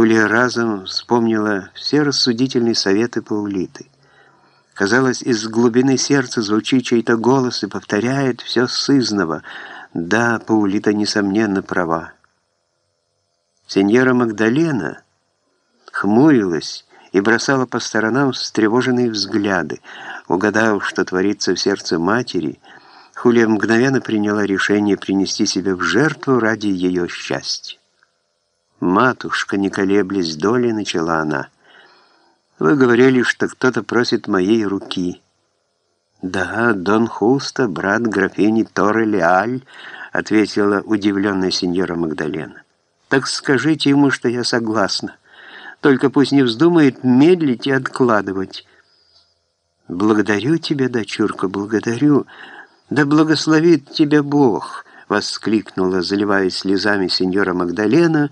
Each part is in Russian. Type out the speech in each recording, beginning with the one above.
Хулия разом вспомнила все рассудительные советы Паулиты. Казалось, из глубины сердца звучит чей-то голос и повторяет все сызново. Да, Паулита, несомненно, права. Сеньора Магдалена хмурилась и бросала по сторонам встревоженные взгляды. Угадав, что творится в сердце матери, Хулия мгновенно приняла решение принести себя в жертву ради ее счастья. «Матушка, не колеблясь доли», — начала она, — вы говорили, что кто-то просит моей руки. Да, Дон Хуста, брат графини Торре Леаль, ответила удивленная сеньора Магдалена. Так скажите ему, что я согласна. Только пусть не вздумает медлить и откладывать. Благодарю тебя, дочурка, благодарю. Да благословит тебя Бог, воскликнула, заливаясь слезами сеньора Магдалена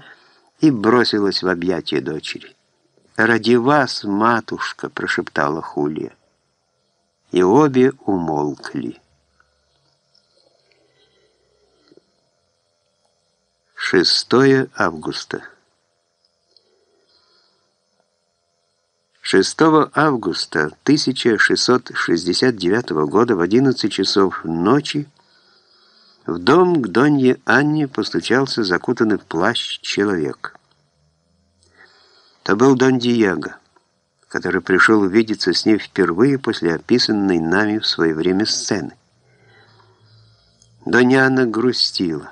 и бросилась в объятия дочери. «Ради вас, матушка!» — прошептала Хулия. И обе умолкли. Шестое августа. 6 августа 1669 года в 11 часов ночи в дом к Донье Анне постучался закутанный в плащ человек. То был Дон Диего, который пришел увидеться с ней впервые после описанной нами в свое время сцены. Доняна грустила.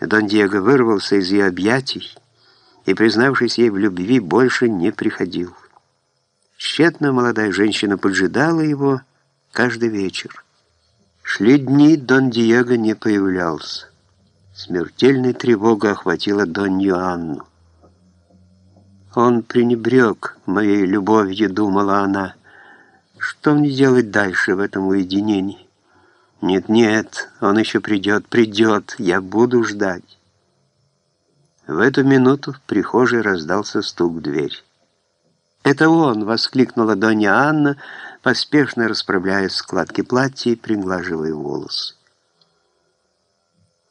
Дон Диего вырвался из ее объятий и, признавшись ей в любви, больше не приходил. Тщетно молодая женщина поджидала его каждый вечер. Шли дни, Дон Диего не появлялся. Смертельная тревога охватила Донью Анну. Он пренебрег моей любовью, думала она. Что мне делать дальше в этом уединении? Нет-нет, он еще придет, придет, я буду ждать. В эту минуту в прихожей раздался стук в дверь. «Это он!» — воскликнула Донья Анна, поспешно расправляя складки платья и приглаживая волосы.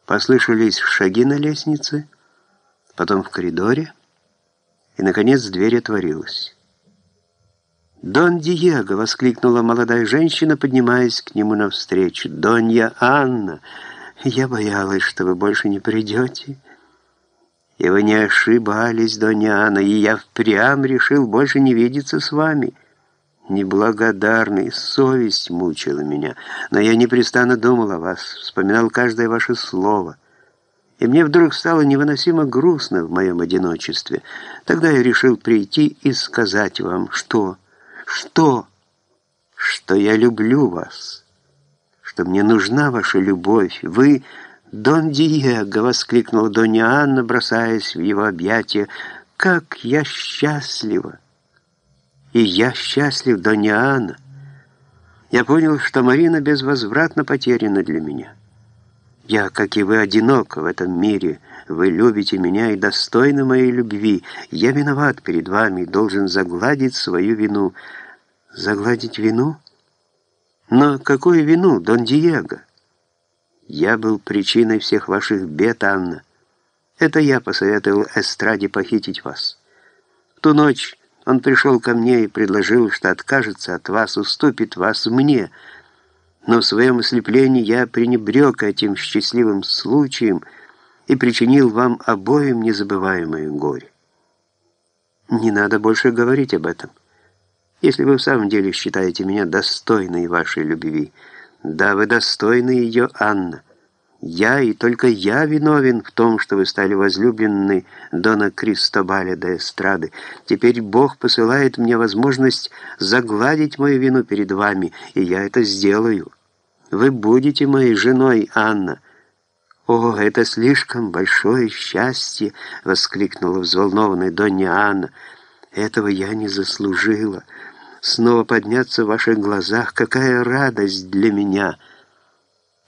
Послышались шаги на лестнице, потом в коридоре — и, наконец, дверь отворилась. «Дон Диего!» — воскликнула молодая женщина, поднимаясь к нему навстречу. «Донья Анна! Я боялась, что вы больше не придете». «И вы не ошибались, Анна, и я впрямь решил больше не видеться с вами». Неблагодарный, совесть мучила меня, но я непрестанно думал о вас, вспоминал каждое ваше слово и мне вдруг стало невыносимо грустно в моем одиночестве. Тогда я решил прийти и сказать вам, что, что, что я люблю вас, что мне нужна ваша любовь. Вы, Дон Диего, воскликнула Донья Анна, бросаясь в его объятия, как я счастлива! И я счастлив, Донья Анна. Я понял, что Марина безвозвратно потеряна для меня. Я, как и вы, одинок в этом мире. Вы любите меня и достойны моей любви. Я виноват перед вами и должен загладить свою вину. Загладить вину? Но какую вину, Дон Диего? Я был причиной всех ваших бед, Анна. Это я посоветовал Эстраде похитить вас. В ту ночь он пришел ко мне и предложил, что откажется от вас, уступит вас мне — но в своем ослеплении я пренебрег этим счастливым случаем и причинил вам обоим незабываемое горе. Не надо больше говорить об этом, если вы в самом деле считаете меня достойной вашей любви. Да, вы достойны ее, Анна. Я и только я виновен в том, что вы стали возлюбленной Дона Кристобаля де Эстрады. Теперь Бог посылает мне возможность загладить мою вину перед вами, и я это сделаю. Вы будете моей женой, Анна». «О, это слишком большое счастье!» — воскликнула взволнованная Донья Анна. «Этого я не заслужила. Снова подняться в ваших глазах — какая радость для меня!»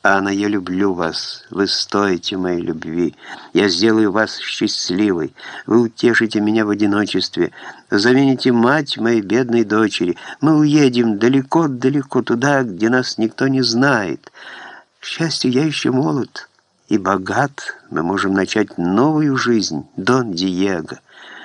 Анна, я люблю вас. Вы стоите моей любви. Я сделаю вас счастливой. Вы утешите меня в одиночестве. Замените мать моей бедной дочери. Мы уедем далеко-далеко туда, где нас никто не знает. К счастью, я еще молод и богат. Мы можем начать новую жизнь, Дон Диего.